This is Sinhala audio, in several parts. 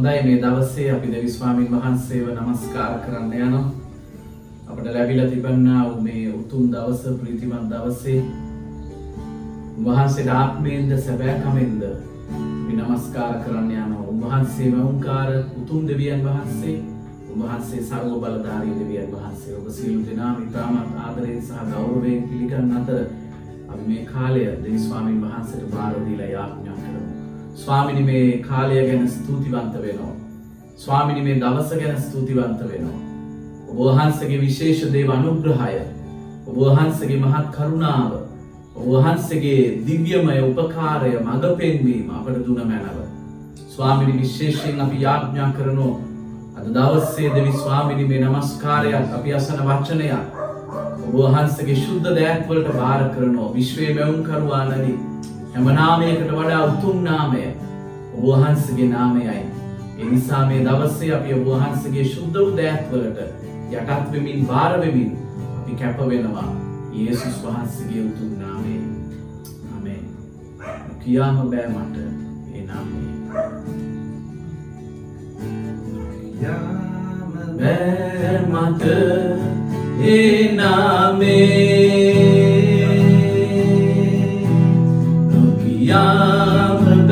හොඳයි මේ දවස්සේ අපි දෙවිස්වාමීන් වහන්සේව නමස්කාර කරන්න යනවා. අපට ලැබිලා තිබන්නා වූ මේ උතුම් දවස ප්‍රීතිමත් දවසේ උන්වහන්සේට ආත්මයෙන්ද සැබෑකමෙන්ද අපි නමස්කාර කරන්න යනවා. උන්වහන්සේ මවුන්කාර උතුම් දෙවියන් වහන්සේ උන්වහන්සේ සර්ව බලධාරී දෙවියන් වහන්සේ ඔබ සියලු දෙනාම ඉතාමත් ආදරයෙන් සහ ගෞරවයෙන් පිළිගන්න අතර අපි මේ කාලය දෙවිස්වාමීන් වහන්සේට බාර දීලා යාඥා කරමු. ස්වාමිනි මේ කාලය ගැන ස්තුතිවන්ත වෙනවා. ස්වාමිනි මේ දවස ගැන ස්තුතිවන්ත වෙනවා. ඔබ වහන්සේගේ විශේෂ දේව අනුග්‍රහය, ඔබ වහන්සේගේ මහත් කරුණාව, ඔබ වහන්සේගේ දිව්‍යමය උපකාරය මඟ පෙන්වීම අපට දුන මැනව. ස්වාමිනි විශේෂයෙන් අපි යාඥා කරනවා අද දවස්සේ දෙවි ස්වාමිනි මේ නමස්කාරයක් අපි අසන වචනයක් ඔබ වහන්සේගේ ශුද්ධ දෑත්වලට භාර කරනවා විශ්වයේ මැවුම්කරුවානනි හැම නාමයකට වඩා උතුම් නාමය ඔබ වහන්සේගේ නාමයයි. ඒ නිසා මේ දවසේ අපි ඔබ වහන්සේගේ ශුද්ධ වූ දෑත්වලට යටත් වෙමින් භාර වෙමින් අපි කැප වෙනවා. යේසුස් වහන්සේගේ උතුම් නාමයෙන්. ආමේන්. කියාම බෑ මට ඒ නාමය. යාම බෑ මට ඒ නාමේ young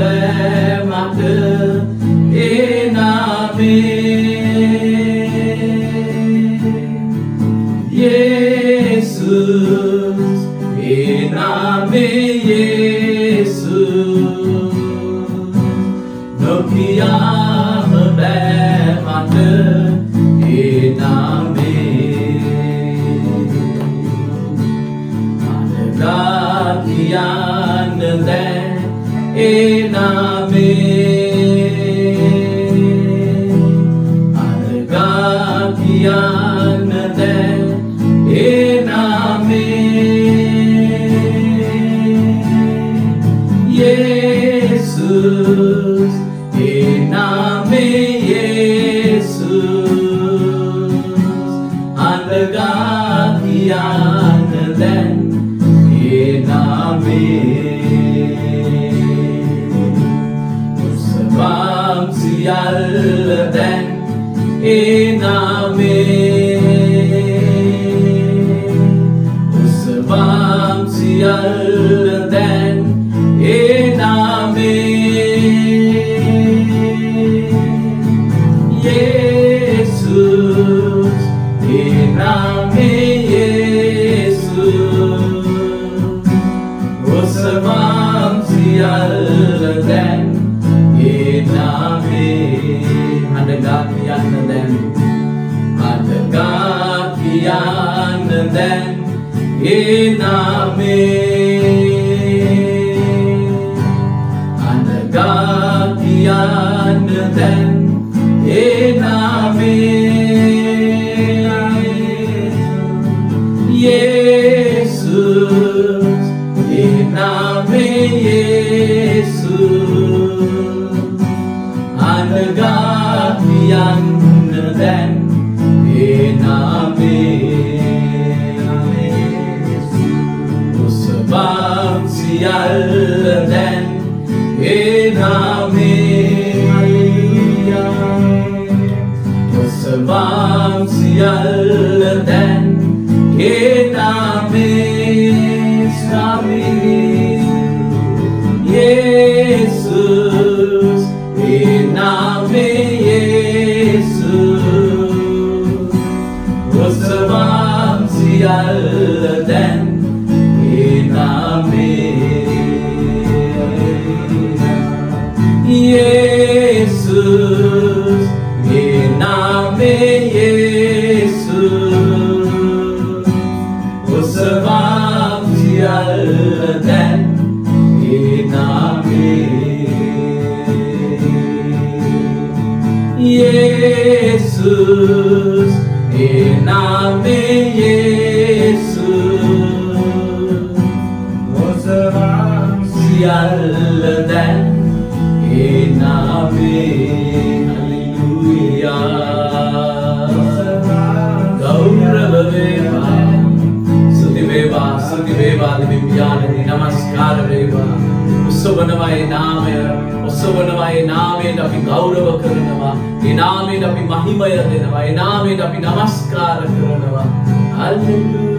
හඬගා කියන්න දැන් උසබම් සියල්ල දැන්. ඒ සියල්ලදැන් ඒනාවේ හලිලුයා ගෞරවවේවා. සුතිවේවා සුතිවේවා දිවිඥානනි නමස්කාර වේවා උස්සවනවයි නාමය ඔස්සවනවයි නාමයට අපි ගෞරව කරනවා. එනාමෙන් අපි මහිමය දෙනවා එනාමෙන් අපි නමස්කාර කරනවා. හල්ලෙලුයා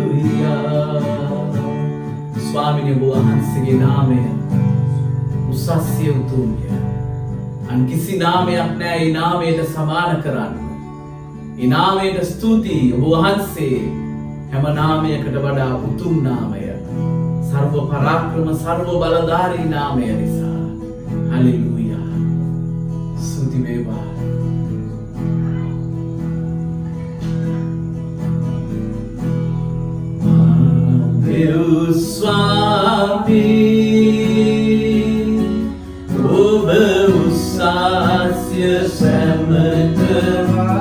ස්වාමිනිය ඔබ වහන්සේගේ නාමය උසස්ය උතුම්ය. අන් කිසි නාමයක් නෑ ඒ නාමයට සමාන කරන්න. ඒ නාමයට ස්තුතියි ඔබ වහන්සේ හැම නාමයකට වඩා උතුම් නාමය. සර්ව පරාක්‍රම සර්ව බලධාරී නාමය නිසා. හලෙලූයා. ස්තුති වේවා. ස්වාති ඔබ උසාස්ය සැමතවා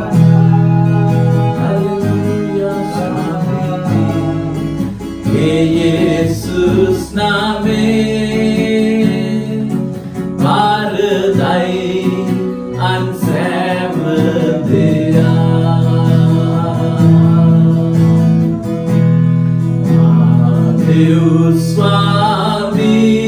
Em Jesus na mesa. Deus suave.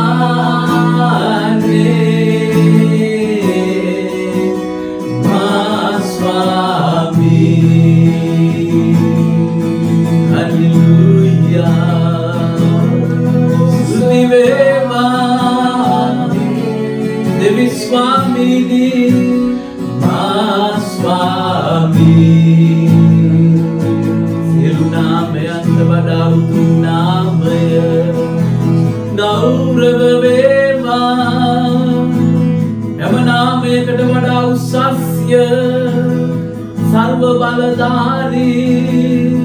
බලධාරී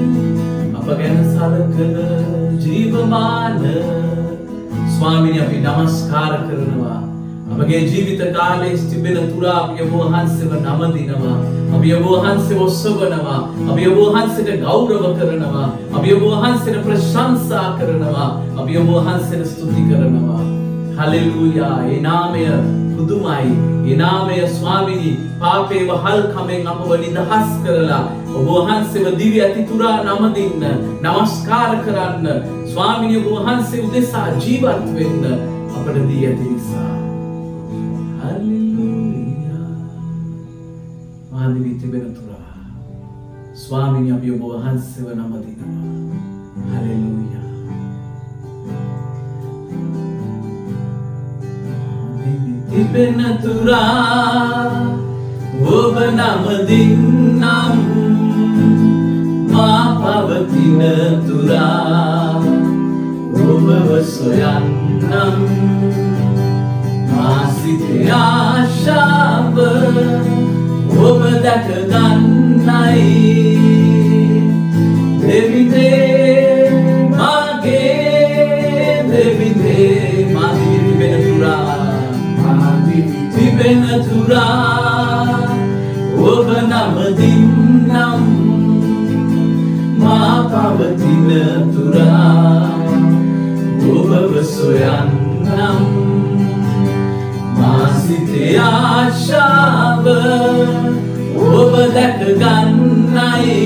අප ගැන සලකන ජීවමාන. ස්වාමිනි අපි නමස්කාර කරනවා. අපගේ ජීවිත කාලයේ තිබෙන තුරා අපි ඔබ වහන්සේව නමදිනවා. අපි ඔබ වහන්සේව ඔස්සවනවා අපි ඔබ වහන්සේට ගෞරව කරනවා. අපි ඔබ වහන්සේට ප්‍රශංසා කරනවා. අපි ඔබ වහන්සේට ස්තුති කරනවා. හලෙලූයා. ඒ නාමය පුදුමයි. ඒ නාමය ස්වාමිනී පාපේ වහල් කමෙන් අපව නිදහස් කරලා ඔබ වහන්සේව දිව්‍ය අතිතුරා නමදින්න නමස්කාර කරන්න ස්වාමිනී ඔබ වහන්සේ උදෙසා ජීවත් වෙන්න අපට දී ඇති නිසා. හලෙලූයා මාදිවි තිබෙන තුරා. ස්වාමිනී අපි ඔබ වහන්සේව නමදිනවා. හලෙලූයා තිබෙන තුරා ඔබ නමදින්නම් මා පවතින තුරා ඔබව සොයන්නම් මා සිතේ ආශාව ඔබ දැක ගන්නයි දෙවිදේ මගේ දෙවිදේ මාදිවි තිබෙන තුරා තිබෙන තුරා ඔබ නමදින්නම් මා පවතින තුරා. ඔබව සොයන්නම් මා සිතේ ආශාව ඔබ දැක ගන්නයි.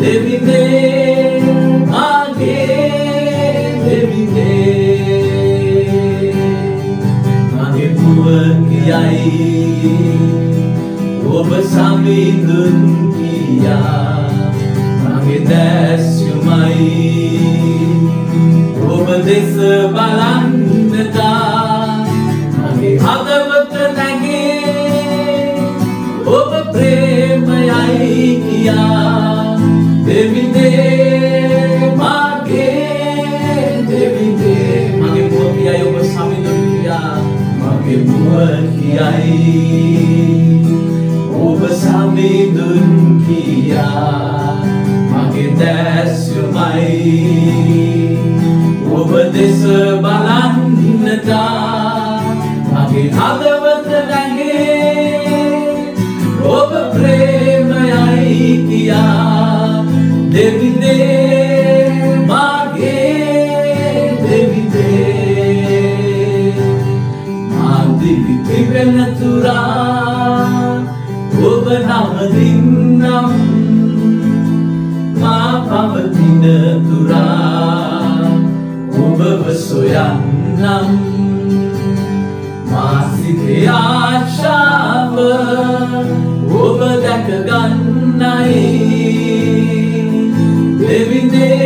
දෙවිදේ මගේ දෙවිදේ. ඔබ සමිඳුන් කියා මගේ දැස්යුමයි. ඔබ දෙස බලන්නතා මගේ හදවත නැගේ. ඔබ ප්‍රේමයයි කියා. දෙවිදේ මගේ දෙවිදේ. මගේ පුව කියයි ඔබ සමිඳුන් කියා මගේ පුව කියයි. ඔබ සමිඳුන් කියා මගේ දැස්යුමයි. ඔබ දෙස බලන්නතා මගේ හදවත නැගේ ඔබ ප්‍රේමයයි කියා දෙවිදේ මගේ දෙවිදේ. මාදිවි තිබෙන තුරා ඔබ නමදින්නම් මා පවතින තුරා ඔබව සොයන්නම්. මා සිතේ ආශාව ඔබ දැක ගන්නයි. දෙවිදේ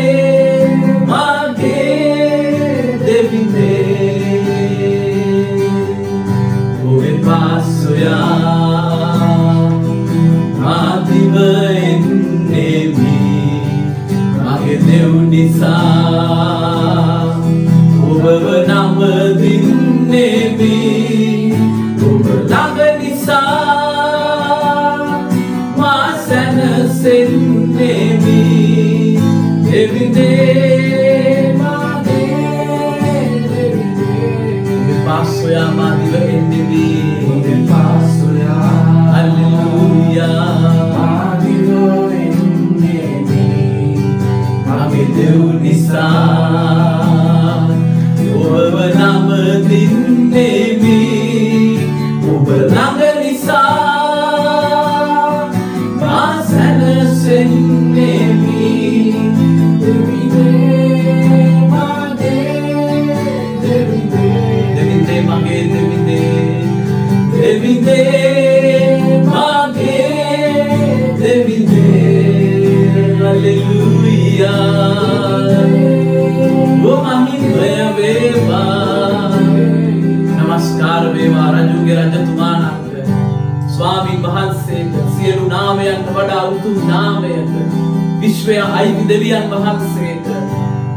දෙවියන් වහන්සේට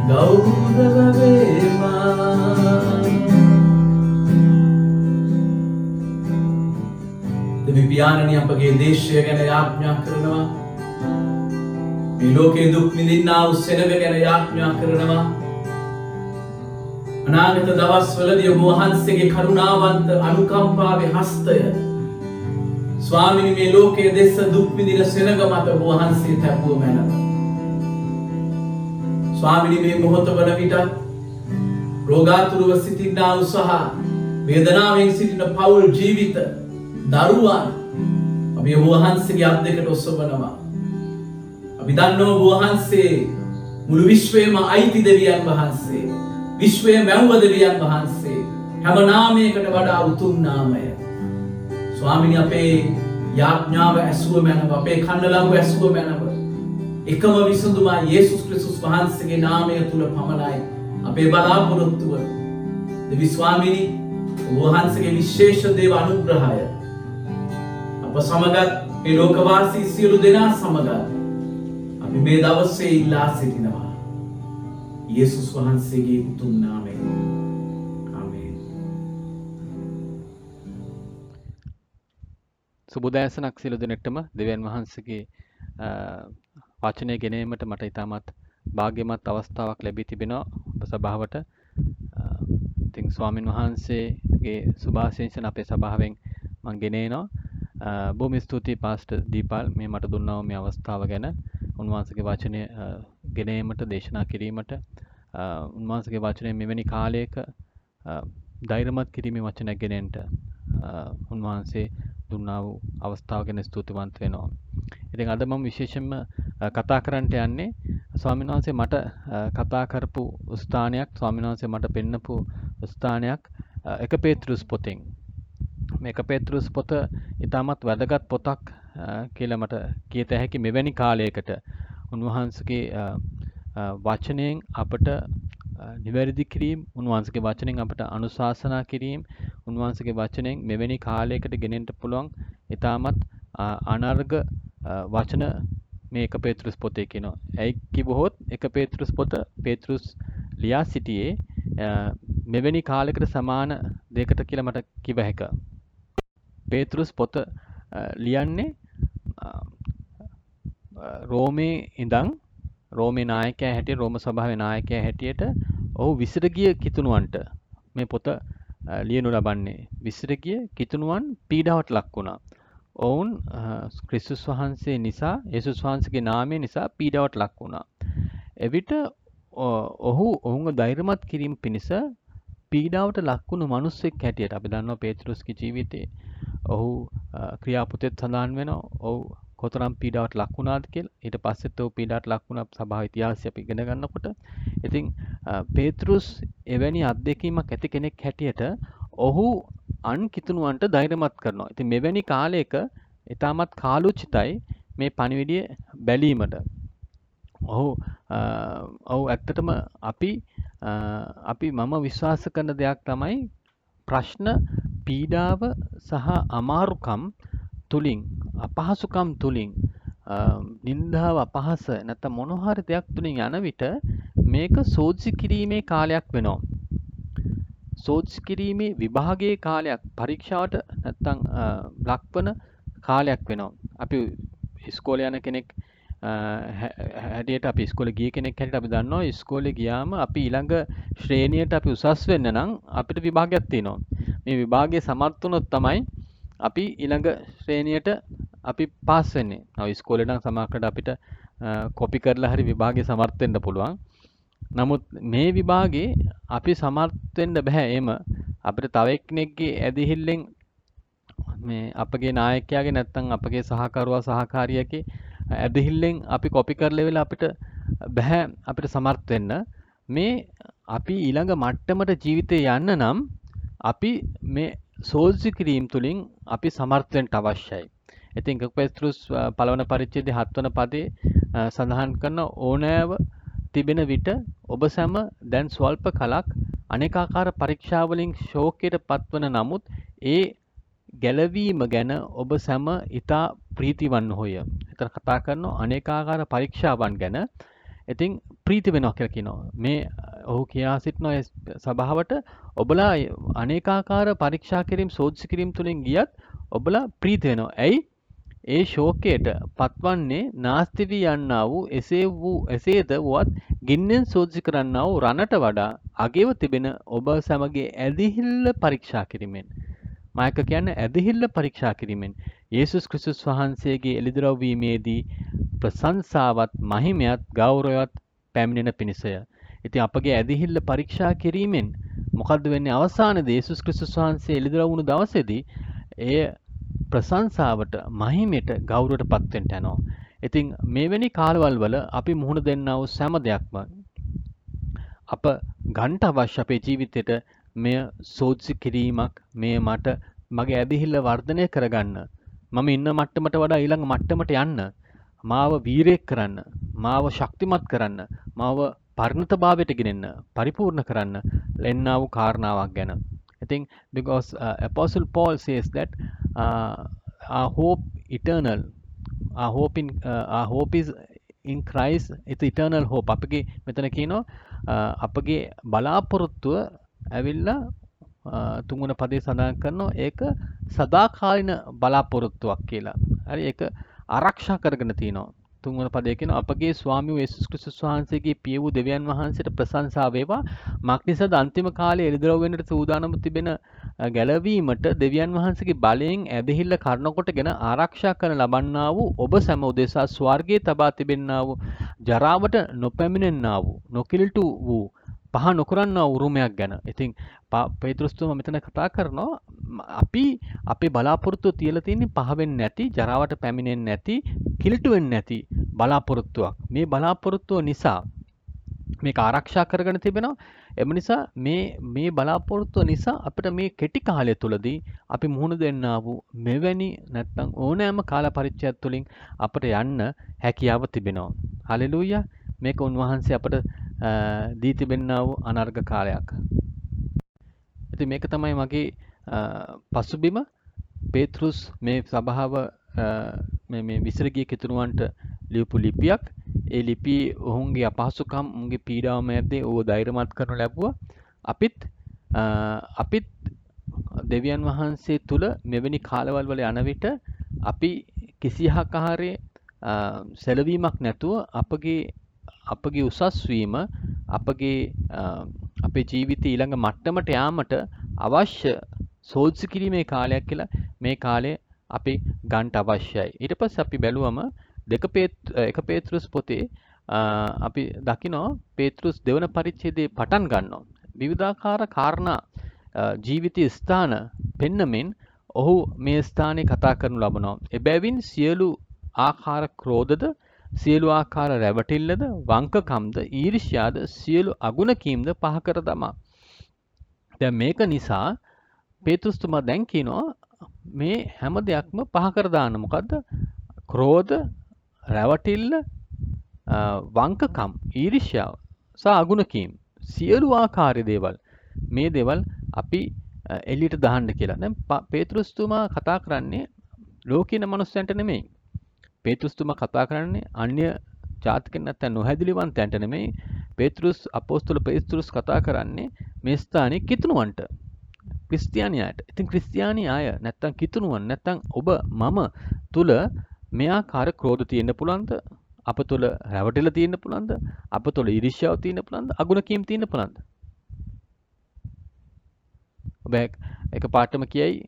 ගෞරව වේවා දෙවියානනි අපගේ දේශය ගැන යාඥා කරනවා. මේ ලෝකේ දුක් විඳින්නා වූ සෙනග ගැන යාඥා කරනවා. අනාගත දවස්වලදී ඔබ වහන්සේගේ කරුණාවන්ත අනුකම්පාවේ හස්තය. ස්වාමිනි මේ ලෝකයේ දෙස්ස දුක් විඳින සෙනග මත ඔබ වහන්සේ තැබුව මැනව. ස්වාමිනි මේ මොහොත වන විටත් රෝගාතුරව සිටින්නා වූ සහ වේදනාවෙන් සිටින පවුල් ජීවිත දරුවන් අපි ඔබ වහන්සේගේ අත් දෙකට ඔසවනවා. අපි දන්නවා ඔබ වහන්සේ මුළු විශ්වයේම අයිති දෙවියන් වහන්සේ විශ්වය මැව්ව දෙවියන් වහන්සේ හැම නාමයකට වඩා උතුම් නාමය. ස්වාමිනි අපේ යාඥාව ඇසුව මැනව අපේ කන්නලඟු ඇසුව මැනව. එකම විසඳුමා යේසුස් ක්‍රිස්තුස් වහන්සේගේ නාමය තුල පමණයි අපේ බලාපොරොත්තුව. දෙවි ස්වාමිනි වහන්සේගේ විශේෂ දේව අනුග්‍රහය අප සමගත් මේ ලෝකවාසී සියලු දෙනා සමගත් අපි මේ දවස්සේ ඉල්ලා සිටිනවා. යේසුස් වහන්සේගේ උතුම් නාමයෙන්. ආමේන්. සුබදෑසනක් සියලු දෙනෙක්ටම දෙවියන් වහන්සේගේ වචනය ගෙනීමට මට ඉතාමත් භාග්‍යමත් අවස්ථාවක් ලැබී තිබෙනවා ඔබ සභාවට. ඉතින් ස්වාමින් වහන්සේගේ සුභාශිංසන අපේ සභාවෙන් මම ගෙනේනවා. බොහොම ස්තුතියි පාස්ටර් දීපල් මේ මට දුන්නා මේ අවස්ථාව ගැන. උන්වහන්සේගේ වචනය ගෙනීමට දේශනා කිරීමට උන්වහන්සේගේ වචනය මෙවැනි කාලයක ධෛර්යමත් කිරීමේ වචනයක් ගෙනෙන්න උන්වහන්සේ දුන්නා වූ අවස්ථාව ගැන ස්තුතිවන්ත වෙනවා. ඉතින් අද මම විශේෂයෙන්ම කතා කරන්නට යන්නේ ස්වාමීන් වහන්සේ මට කතා කරපු ස්ථානයක් ස්වාමීන් වහන්සේ මට පෙන්නපු ස්ථානයක් එක පේතෘස් පොතෙන්. මේක පේතෘස් පොත ඉතාමත් වැදගත් පොතක් කියලා මට කියත හැකි මෙවැනි කාලයකට. උන්වහන්සේගේ වචනයෙන් අපට නිවැරදි කිරීම උන්වහන්සේගේ වචනෙන් අපට අනුශාසනා කිරීම උන්වහන්සේගේ වචනෙන් මෙවැනි කාලයකට ගෙනෙන්න පුළුවන් ඊටමත් අනර්ග වචන මේ එක පේතෘස් පොතේ කියනවා. ඇයි කිව්වොත් එක පේතෘස් පොත පේතෘස් ලියා සිටියේ මෙවැනි කාලයකට සමාන දෙයකට කියලා මට කිව හැක. පේතෘස් පොත ලියන්නේ රෝමේ ඉඳන් රෝමේ නායකයා හැටියට රෝම සභාවේ නායකයා හැටියට ඔහු විසිර ගිය කිතුණුවන්ට මේ පොත ලියනු ලබන්නේ විසිර ගිය කිතුණුවන් පීඩාවට ලක් වුණා. ඔවුන් ක්‍රිස්තුස් වහන්සේ නිසා යේසුස් වහන්සේගේ නාමය නිසා පීඩාවට ලක් වුණා. එවිට ඔහු ඔවුන්ව ධෛර්යමත් කිරීම පිණිස පීඩාවට ලක්වුණු මිනිස්සෙක් හැටියට අපි දන්නවා පේතෘස්ගේ ජීවිතේ ඔහු ක්‍රියාපුතෙත් සඳහන් වෙනවා. ඔහු කොතරම් පීඩාවට ලක් වුණාද කියලා. ඊට පස්සෙත් ඔහු පීඩාවට ලක් වුණා සභාව ඉතිහාසය අපි ඉගෙන ගන්නකොට. ඉතින් පේතෘස් එවැනි අත්දැකීමක් ඇති කෙනෙක් හැටියට ඔහු අන් කිතුණුවන්ට ධෛර්යමත් කරනවා. ඉතින් මෙවැනි කාලයක ඊටමත් කාලෝචිතයි මේ පණිවිඩය බැලීමට. ඔහු ඔහු ඇත්තටම අපි අපි මම විශ්වාස කරන දෙයක් තමයි ප්‍රශ්න පීඩාව සහ අමාරුකම් තුලින් අපහසුකම් තුලින් නින්දාව අපහස නැත්නම් මොන හරි දෙයක් තුලින් යන විට මේක සෝදිසි කිරීමේ කාලයක් වෙනවා. සෝදිසි කිරීමේ විභාගයේ කාලයක් පරීක්ෂාවට නැත්නම් ලක්වන කාලයක් වෙනවා. අපි ඉස්කෝලේ යන කෙනෙක් හැටියට අපි ඉස්කෝලේ ගිය කෙනෙක් හැටියට අපි දන්නවා ඉස්කෝලේ ගියාම අපි ඊළඟ ශ්‍රේණියට අපි උසස් වෙන්න නම් අපිට විභාගයක් තියෙනවා. මේ විභාගයේ සමර්ථ වුණොත් තමයි අපි ඊළඟ ශ්‍රේණියට අපි පාස් වෙන්නේ. ඔව් ඉස්කෝලේ නම් සමහරකට අපිට කොපි කරලා හරි විභාගයේ සමර්ථ වෙන්න පුළුවන්. නමුත් මේ විභාගේ අපි සමර්ථ වෙන්න බෑ එහෙම අපිට තව එක්කෙනෙක්ගේ ඇදිහිල්ලෙන් මේ අපගේ නායකයාගේ නැත්නම් අපගේ සහකරුවා සහකාරියගේ ඇදහිල්ලෙන් අපි කොපි කරලා වෙලා අපිට බෑ අපිට සමර්ථ වෙන්න මේ අපි ඊළඟ මට්ටමට ජීවිතේ යන්න නම් අපි මේ සෝල්සි කිරීම තුළින් අපි සමර්ථ වෙන්න අවශ්‍යයි. ඉතින් පෙත්‍රුස් පළවන පරිච්ඡේදයේ 7 වන පදේ සඳහන් කරන ඕනෑව තිබෙන විට ඔබ සැම දැන් ස්වල්ප කලක් අනේකාකාර පරීක්ෂා වලින් ශෝකයට පත්වන නමුත් ඒ ගැලවීම ගැන ඔබ සැම ඊතා ප්‍රීතිවන්න හොය. එතන කතා කරනවා අනේකාකාර පරීක්ෂාවන් ගැන. ඉතින් ප්‍රීති වෙනවා කියලා කියනවා. මේ ඔහු කියා සිටින සභාවට ඔබලා අනේකාකාර පරීක්ෂා කිරීම සෝදිසි කිරීම තුලින් ගියත් ඔබලා ප්‍රීති වෙනවා. ඇයි? ඒ ශෝකයට පත්වන්නේ නාස්ති වී යන්නා වූ එසේ වූ එසේද වුවත් ගින්නෙන් සෝදිසි කරන්නා වූ රණට වඩා අගෙව තිබෙන ඔබ සමගේ ඇදිහිල්ල පරීක්ෂා කිරීමෙන්. මායක කියන්නේ ඇදිහිල්ල පරීක්ෂා කිරීමෙන් යේසුස් ක්‍රිස්තුස් වහන්සේගේ එළිදරව් වීමේදී ප්‍රශංසාවත් මහිමයත් ගෞරවයත් පැමිණෙන පිණිසය. ඉතින් අපගේ ඇදිහිල්ල පරීක්ෂා කිරීමෙන් මොකද්ද වෙන්නේ අවසානයේදී යේසුස් ක්‍රිස්තුස් වහන්සේ එළිදරව් වුණු දවසේදී එය ප්‍රශංසාවට මහිමයට ගෞරවයට පත්වෙන්න යනවා. ඉතින් මෙවැනි කාලවල වල අපි මුහුණ දෙන්නා වූ සෑම දෙයක්ම අප ගන්ට අවශ්‍ය අපේ ජීවිතයට මෙය සෝදිසි කිරීමක් මේ මට මගේ ඇදිහිල්ල වර්ධනය කරගන්න. මම ඉන්න මට්ටමට වඩා ඊළඟ මට්ටමට යන්න. මාව වීරයෙක් කරන්න. මාව ශක්තිමත් කරන්න. මාව පරිණතභාවයට ගෙනෙන්න. පරිපූර්ණ කරන්න. ලෙන්නා වූ කාරණාවක් ගැන. I think because uh, Apostle Paul says that uh, our hope eternal, our hope in uh, our hope is in Christ it's eternal hope. අපගේ මෙතන කියනවා uh, අපගේ බලාපොරොත්තුව ඇවිල්ලා uh, තුන්වන පදේ සඳහන් කරනවා ඒක සදාකාලින බලාපොරොත්තුවක් කියලා. හරි ඒක ආරක්ෂා කරගෙන තියෙනවා. තුන්වන පදය කියන අපගේ ස්වාමී යේසුස් ක්‍රිස්තුස් වහන්සේගේ පිය වූ දෙවියන් වහන්සේට ප්‍රශංසා වේවා. මාක්නිසද අන්තිම කාලයේ එළිදරව් වෙන්නට සූදානම් තිබෙන ගැලවීමට දෙවියන් වහන්සේගේ බලයෙන් ඇදහිල්ල කරනකොටගෙන ආරක්ෂා කරන ලබන්නා වූ ඔබ සැම උදෙසා ස්වර්ගයේ තබා තිබෙන්නා වූ ජරාවට නොපැමිණෙන්නා වූ නොකිලිටු වූ පහ නොකරන්න උරුමයක් ගැන. ඉතින් පේතෘස්තුම මෙතන කතා කරනවා අපි අපේ බලාපොරොත්තුව තියලා තියෙන්නේ පහ වෙන්නේ නැති, ජරාවට පැමිණෙන්නේ නැති, කිලිටු වෙන්නේ නැති බලාපොරොත්තුවක්. මේ බලාපොරොත්තුව නිසා මේක ආරක්ෂා කරගෙන තිබෙනවා. එම නිසා මේ මේ බලාපොරොත්තුව නිසා අපිට මේ කෙටි කාලය තුලදී අපි මුහුණ දෙන්නා වූ මෙවැනි නැත්නම් ඕනෑම කාල පරිච්ඡේදයක් තුලින් අපිට යන්න හැකියාව තිබෙනවා. හලෙලූයා. මේක උන්වහන්සේ අපට දී තිබෙන්නා වූ අනර්ග කාලයක්. ඉතින් මේක තමයි මගේ පසුබිම පේතෘස් මේ සභාව මේ විසිර ගිය කිතුණුවන්ට ලියපු ලිපියක්. ඒ ලිපි ඔවුන්ගේ අපහසුකම් උන්ගේ පීඩාව මැද්දේ ඌව ධෛර්යමත් කරනු ලැබුවා. අපිත් අපිත් දෙවියන් වහන්සේ තුල මෙවැනි කාලවල වල යන විට අපි කිසිහක් ආකාරයේ සැලවීමක් නැතුව අපගේ අපගේ උසස් වීම අපගේ අපේ ජීවිතය ඊළඟ මට්ටමට යාමට අවශ්‍ය සෝදිසි කිරීමේ කාලයක් කියලා මේ කාලය අපි ගන්නට අවශ්‍යයි. ඊට පස්සේ අපි බැලුවම දෙක එක පේතෘස් පොතේ අපි දකිනවා පේතෘස් දෙවන පරිච්ඡේදයේ පටන් ගන්නවා. විවිධාකාර කාරණා ජීවිතයේ ස්ථාන පෙන්නමින් ඔහු මේ ස්ථානයේ කතා කරනු ලබනවා. එබැවින් සියලු ආකාර ක්‍රෝධද සියලු ආකාර රැවටිල්ලද වංකකම්ද ඊර්ෂ්‍යාද සියලු අගුණ කීම්ද පහ කර දමා. දැන් මේක නිසා පේතුස්තුමා දැන් කියනවා මේ හැම දෙයක්ම පහ කර දාන්න මොකද්ද? ක්‍රෝධ, රැවටිල්ල, වංකකම්, ඊර්ෂ්‍යාව සහ අගුණ කීම් සියලු ආකාරයේ දේවල් මේ දේවල් අපි එළියට දාන්න කියලා. දැන් පේතෘස්තුමා කතා කරන්නේ ලෝකින මනුස්සයන්ට නෙමෙයි. පේතෘස්තුමා කතා කරන්නේ අන්‍ය ජාතිකෙන් නැත්නම් නොහැදිලිවන්තයන්ට නෙමෙයි පේතෘස් අපෝස්තල පේතෘස් කතා කරන්නේ මේ ස්ථානයේ කිතුණුවන්ට ක්‍රිස්තියානියාට. ඉතින් ක්‍රිස්තියානි අය නැත්නම් කිතුණුවන් නැත්නම් ඔබ මම තුල මෙයාකාර ක්‍රෝධ තියෙන්න පුළුවන්ද? අප තුල රැවටිලා තියෙන්න පුළුවන්ද? අප තුල ඊර්ෂ්‍යාව තියෙන්න පුළුවන්ද? අගුණ කීම් තියෙන්න පුළුවන්ද? ඔබ එක පාටම කියයි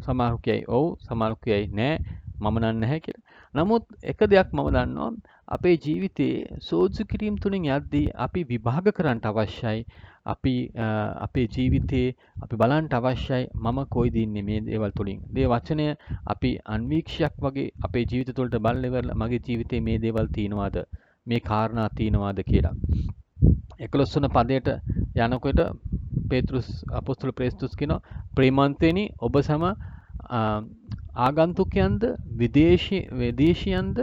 සමහරු කියයි ඔව් සමහරු කියයි නෑ මම නන් නැහැ කියලා. නමුත් එක දෙයක් මම දන්නවා අපේ ජීවිතයේ සෝදසු කිරීම තුළින් යද්දී අපි විභාග කරන්නට අවශ්‍යයි. අපි අපේ ජීවිතයේ අපි බලන්නට අවශ්‍යයි මම කොයිද ඉන්නේ මේ දේවල් තුළින්. මේ වචනය අපි අන්වීක්ෂයක් වගේ අපේ ජීවිත තුළට බලලා ඉවරලා මගේ ජීවිතේ මේ දේවල් තියෙනවද? මේ කාරණා තියෙනවද කියලා. 11 වන පදයට යනකොට පේතෘස් අපොස්තල ප්‍රේස්තුස් කියනවා ප්‍රේමන්තේනි ඔබ සම ආගන්තුකයන්ද විදේශියන්ද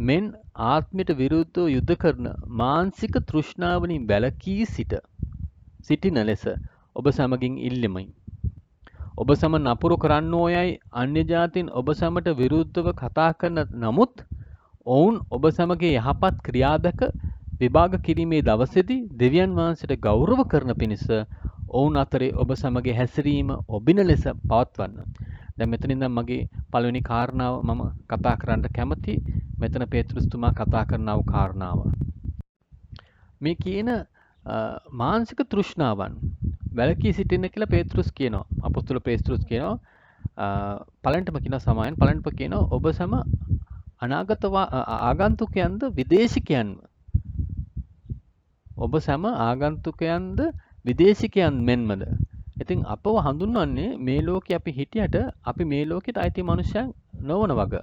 මෙන් ආත්මයට විරුද්ධව යුද්ධ කරන මානසික තෘෂ්ණාවලින් වැළකී සිට සිටින ලෙස ඔබ සමගින් ඉල්ලෙමි. ඔබ සම නපුරු කරන්නෝ යයි අන්‍ය ජාතීන් ඔබ සමට විරුද්ධව කතා කරන නමුත් ඔවුන් ඔබ සමගේ යහපත් ක්‍රියාදක විභාග කිරීමේ දවසේදී දෙවියන් වහන්සේට ගෞරව කරන පිණිස ඔවුන් අතරේ ඔබ සමගේ හැසිරීම ඔබින ලෙස පවත්වන්න. දැන් මෙතනින් ඉඳන් මගේ පළවෙනි කාරණාව මම කතා කරන්න කැමති මෙතන පේතෘස්තුමා කතා කරනව කාරණාව. මේ කියන මානසික තෘෂ්ණාවන් වැළකී සිටින්න කියලා පේතෘස් කියනවා. අපොස්තල පේතෘස් කියනවා පළවෙනිටම කියන සමායන් පළවෙනිට කියනවා ඔබ සම අනාගත ආගන්තුකයන්ද විදේශිකයන්ව ඔබ සැම ආගන්තුකයන්ද විදේශිකයන් මෙන්මද. ඉතින් අපව හඳුන්වන්නේ මේ ලෝකෙ අපි හිටියට අපි මේ ලෝකෙට අයිති මනුෂ්‍යයන් නොවන වග.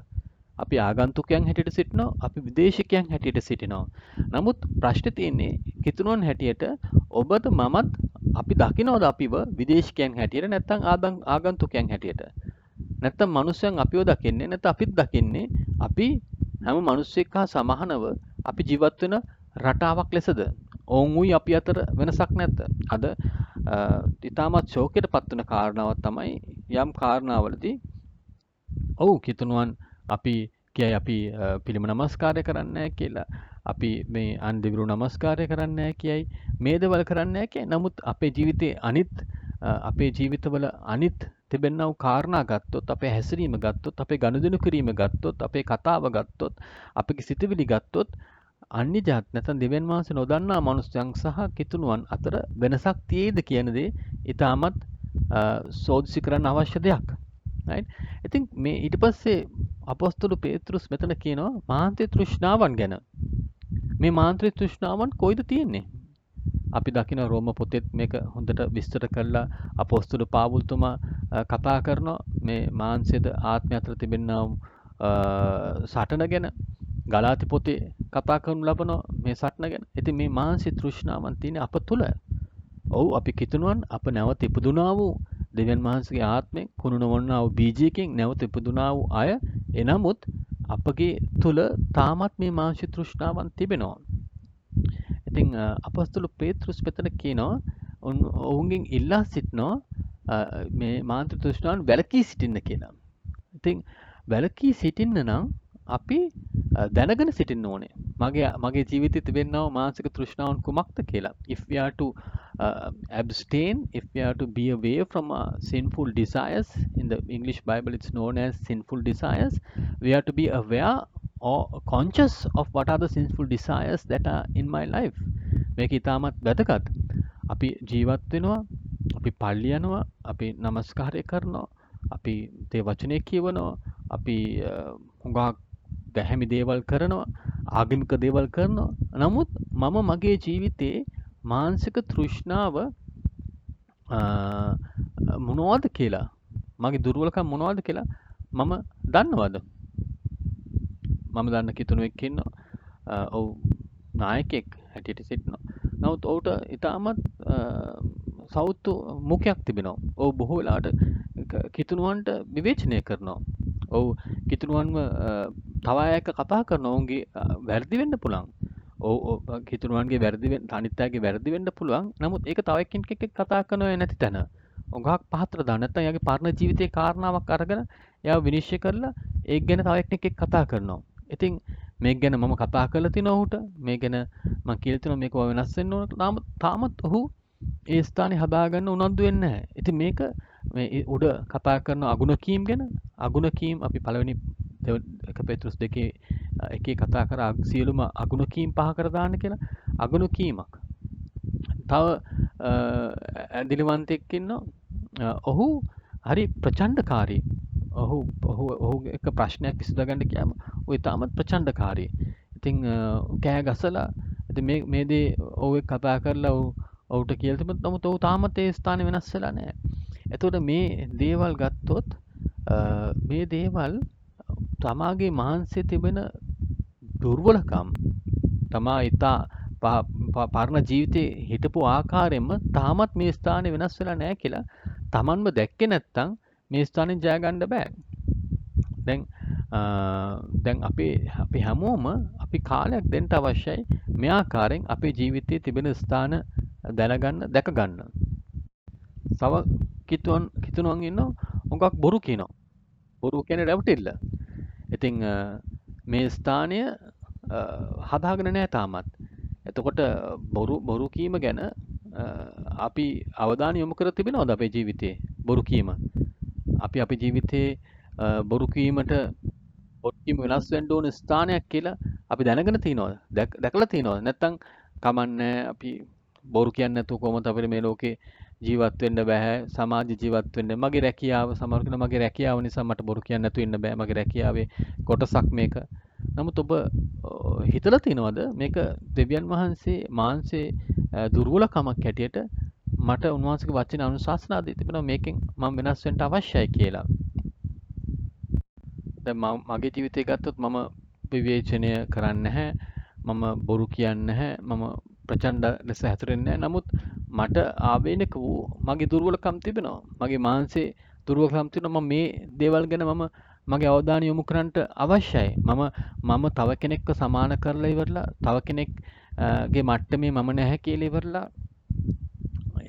අපි ආගන්තුකයන් හැටියට සිටිනවා අපි විදේශිකයන් හැටියට සිටිනවා. නමුත් ප්‍රශ්න තියෙන්නේ කිතුනුවන් හැටියට ඔබද මමත් අපි දකිනවද අපිව විදේශිකයන් හැටියට නැත්නම් ආගන්තුකයන් හැටියට. නැත්නම් මිනිස්යන් අපිව දකින්නේ නැත්නම් අපිත් දකින්නේ අපි හැම මිනිස්සෙක් හා සමානව අපි ජීවත් වෙන රටාවක් ලෙසද ඔවුන්ුයි අපි අතර වෙනසක් නැත්ත. අද ඉතාමත් ශෝකයට පත්වන කාරණාවත් තමයි යම් කාරණාවලදී ඔවු කිතුනුවන් අපි කියයි අපි පිළිම නමස්කාරය කරන්න කියලා අපි මේ අන්දිවිරු නමස්කාරය කරන්න කියයි මේ දෙවල් කරන්න කිය නමුත් අපේ ජීවිතය අනිත් අපේ ජීවිතවල අනිත් තිබෙන්නව කාරණා ගත්තොත් අපේ හැසිරීම ගත්තොත් අපේ ගනුදෙනු කිරීම ගත්තොත් අපේ කතාව ගත්තොත් අපගේ සිතවිලි ගත්තොත් අන්‍ය ජාත් නැත්නම් දෙවියන් වහන්සේ නොදන්නා මනුස්සයන් සහ කිතුණුවන් අතර වෙනසක් තියෙයිද කියන දේ ඊටමත් සෝදිසි කරන්න අවශ්‍ය දෙයක්. right? ඉතින් මේ ඊට පස්සේ අපොස්තල පේතෘස් මෙතන කියනවා මාන්ත්‍ය තෘෂ්ණාවන් ගැන. මේ මාන්ත්‍ය තෘෂ්ණාවන් කොයිද තියෙන්නේ? අපි දකින රෝම පොතෙත් මේක හොඳට විස්තර කරලා අපොස්තල පාවුල්තුමා කතා කරනවා මේ මාංශයද ආත්මය අතර තිබෙනා සටන ගැන ගලාති පොතේ කතා කරනු ලබන මේ සටන ගැන. ඉතින් මේ මානසික තෘෂ්ණාවන් තියෙන අප තුල. ඔව් අපි කිතුනුවන් අප නැවත ඉපදුනා වූ දෙවියන් වහන්සේගේ ආත්මෙන් කුණුන වන්නා වූ බීජයකින් නැවත ඉපදුනා වූ අය එනමුත් අපගේ තුල තාමත් මේ මානසික තෘෂ්ණාවන් තිබෙනවා. ඉතින් අපස්තුල පේතෘස් මෙතන කියනවා ඔවුන්ගෙන් ඉල්ලා සිටිනවා මේ මාන්ත්‍ර තෘෂ්ණාවන් වැළකී සිටින්න කියලා. ඉතින් වැළකී සිටින්න නම් අපි දැනගෙන සිටින්න ඕනේ. මගේ මගේ ජීවිතේ තිබෙනව මානසික තෘෂ්ණාවන් කුමක්ද කියලා. If we are to uh, abstain, if we are to be away from uh, sinful desires, in the English Bible it's known as sinful desires, we are to be aware or conscious of what are the sinful desires that are in my life. මේක ඉතාමත් වැදගත්. අපි ජීවත් වෙනවා, අපි පල්ලි යනවා, අපි নমස්කාරය කරනවා, අපි තේ වචනය කියවනවා, අපි හුඟක් දැහැමි දේවල් කරනවා ආගමික දේවල් කරනවා. නමුත් මම මගේ ජීවිතයේ මානසික තෘෂ්ණාව මොනවද කියලා මගේ දුර්වලකම් මොනවද කියලා මම දන්නවද? මම දන්න කිතුනුවෙක් ඉන්නවා. ඔව් නායකෙක් හැටියට සිටිනවා. නමුත් ඔහුට ඉතාමත් සෞත්තු මුඛයක් තිබෙනවා. ඔහු බොහෝ වෙලාවට කිතුනුවන්ට විවේචනය කරනවා. ඔවු කිතුනුවන්ව තව අයක කතා කරන ඔවුන්ගේ වැරදි වෙන්න පුළුවන්. ඔව් කිතුනුවන්ගේ වැරදි වෙන්න අනිත් අයගේ වැරදි වෙන්න පුළුවන්. නමුත් ඒක තව එක්කෙනෙක් එක්ක කතා කරනව නැති තැන. උගහක් පහතර දාන්න නැත්නම් එයාගේ පරණ ජීවිතයේ කාරණාවක් අරගෙන එයාව විනිශ්චය කරලා ඒක ගැන තව එක්කෙනෙක් එක්ක කතා කරනවා. ඉතින් මේක ගැන මම කතා කරලා තිනවා ඔහුට. මේ ගැන මම කියලා තිනවා මේක වෙනස් වෙන්න ඕන. තාම තාමත් ඔහු ඒ ස්ථානේ හදාගන්න උනන්දු වෙන්නේ නැහැ. ඉතින් මේක මේ උඩ කතා කරන අගුණ කීම් ගැන අගුණ කීම් අපි පළවෙනි එක පෙතුරුස් දෙකේ එකේ කතා කර සියලුම අගුණ කීම් පහ කර දාන්න කියලා අගුණ කීමක්. තව ඇදිලිවන්තෙක් ඉන්නවා. ඔහු හරි ප්‍රචණ්ඩකාරී. ඔහු ඔහු ඔහු එක ප්‍රශ්නයක් විසඳගන්න ගියාම ඔහු ඉතාමත් ප්‍රචණ්ඩකාරී. ඉතින් කෑ ගසලා ඉතින් මේ මේ දේ ඔහු කතා කරලා ඔහුට කියලා තිබුණත් නමුත් ඔහු තාමත් ඒ ස්ථානේ වෙනස් වෙලා නැහැ. එතකොට මේ දේවල් ගත්තොත් මේ දේවල් තමාගේ මහන්සේ තිබෙන දුර්වලකම් තමා ඉතා පරණ ජීවිතේ හිටපු ආකාරයෙන්ම තාමත් මේ ස්ථානේ වෙනස් වෙලා නැහැ කියලා තමන්ම දැක්කේ නැත්තම් මේ ස්ථානෙන් ජය ගන්න බෑ. දැන් දැන් අපේ අපි හැමෝම අපි කාලයක් දෙන්න අවශ්‍යයි මේ ආකාරයෙන් අපේ ජීවිතයේ තිබෙන ස්ථාන දැනගන්න දැක ගන්න. සව කිතුවන් කිතුනුවන් ඉන්න හොඟක් බොරු කියනවා. බොරු කියන රැවටිල්ල. ඉතිං මේ ස්ථානය හදාගෙන නෑ තාමත්. එතකොට බොරු බොරු කීම ගැන අපි අවධානය යොමු කර තිබෙනවද අපේ ජීවිතයේ බොරු කීම. අපි අපේ ජීවිතේ අ, බොරු කීමට බොරු කීම වෙනස් වෙන්න ඕන ස්ථානයක් කියලා අපි දැනගෙන තියනවද? දැක- දැකලා තියනවද? නැත්නම් කමන්නේ අපි බොරු කියන්නේ නැතුව කොහොමද අපිට මේ ලෝකේ ජීවත් වෙන්න බෑ. සමාජ ජීවත් වෙන්න. මගේ රැකියාව සමහර කෙනා මගේ රැකියාව නිසා මට බොරු කියන්නේ නැතුව ඉන්න බෑ. මගේ රැකියාවේ කොටසක් මේක. නමුත් ඔබ අ, හිතලා තියනවද? මේක දෙවියන් වහන්සේ මාංශේ අ, දුර්වලකමක් හැටියට මට උන්වහන්සේගේ වචන අනුශාසනා දී තිබෙනවා. මේකෙන් මම වෙනස් වෙන්න අවශ්‍යයි කියලා. දැන් මම- මගේ ජීවිතය ගත්තොත් මම විවේචනය කරන්නේ නැහැ. මම බොරු කියන්නේ නැහැ. මම ප්‍රචණ්ඩ ලෙස හැසිරෙන්නේ නැහැ. නමුත් මට ආවේනික වූ මගේ දුර්වලකම් තිබෙනවා. මගේ මානසික දුර්වලකම් තිබෙනවා. මම මේ දේවල් ගැන මම මගේ අවධානය යොමු කරන්නට අවශ්‍යයි. මම මම තව කෙනෙක්ව සමාන කරලා ඉවරලා තව කෙනෙක් අ, ගේ මට්ටමේ මම නැහැ කියලා ඉවරලා